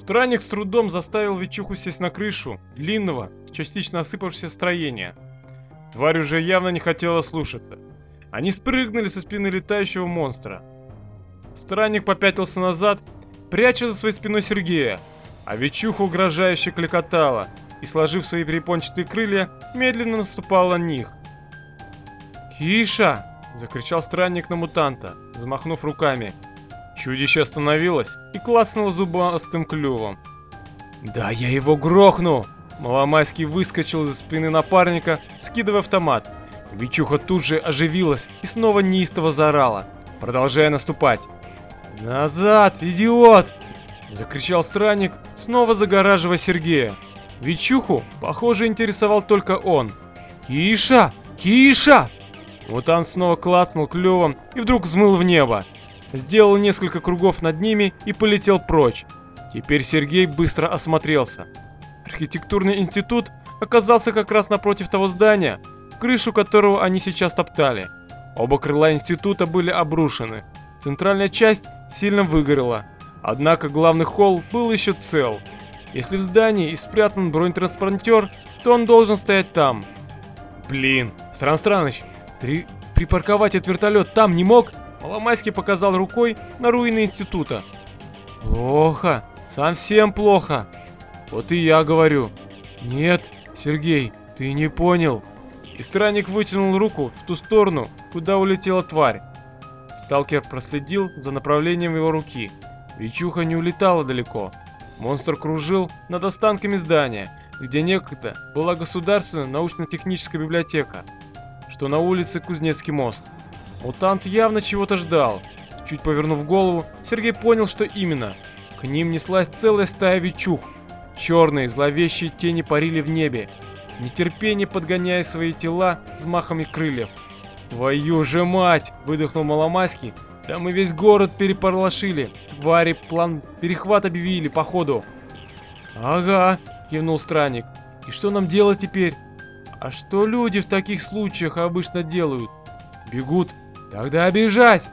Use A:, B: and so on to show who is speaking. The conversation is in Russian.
A: Странник с трудом заставил Вичуху сесть на крышу длинного, частично осыпавшегося строения. Тварь уже явно не хотела слушаться. Они спрыгнули со спины летающего монстра. Странник попятился назад, пряча за своей спиной Сергея, а Вичуха угрожающе кликотала и, сложив свои перепончатые крылья, медленно наступала на них. «Киша!» — закричал странник на мутанта, замахнув руками. Чудище остановилось и клацнуло зубастым клювом. «Да я его грохну!» Маломайский выскочил из спины напарника, скидывая автомат. Вичуха тут же оживилась и снова неистово заорала, продолжая наступать. «Назад, идиот!» – закричал странник, снова загораживая Сергея. Вичуху, похоже, интересовал только он. «Киша! Киша!» Мутант снова клацнул клювом и вдруг взмыл в небо. Сделал несколько кругов над ними и полетел прочь. Теперь Сергей быстро осмотрелся. Архитектурный институт оказался как раз напротив того здания, крышу которого они сейчас топтали. Оба крыла института были обрушены. Центральная часть сильно выгорела, однако главный холл был еще цел. Если в здании и спрятан бронетранспортер, то он должен стоять там. Блин, Стран Страныч, ты припарковать этот вертолет там не мог? Маломайский показал рукой на руины института. Плохо, совсем плохо. Вот и я говорю. Нет, Сергей, ты не понял. И странник вытянул руку в ту сторону, куда улетела тварь. Сталкер проследил за направлением его руки. Вичуха не улетала далеко. Монстр кружил над останками здания, где некогда была государственная научно-техническая библиотека, что на улице Кузнецкий мост. Мутант явно чего-то ждал. Чуть повернув голову, Сергей понял, что именно. К ним неслась целая стая вичух. Черные зловещие тени парили в небе, нетерпение подгоняя свои тела взмахами крыльев. «Твою же мать!» – выдохнул Маломайский. «Да мы весь город переполошили. Твари план перехват объявили, походу». «Ага», – кивнул странник. «И что нам делать теперь?» «А что люди в таких случаях обычно делают?» «Бегут. Тогда бежать!»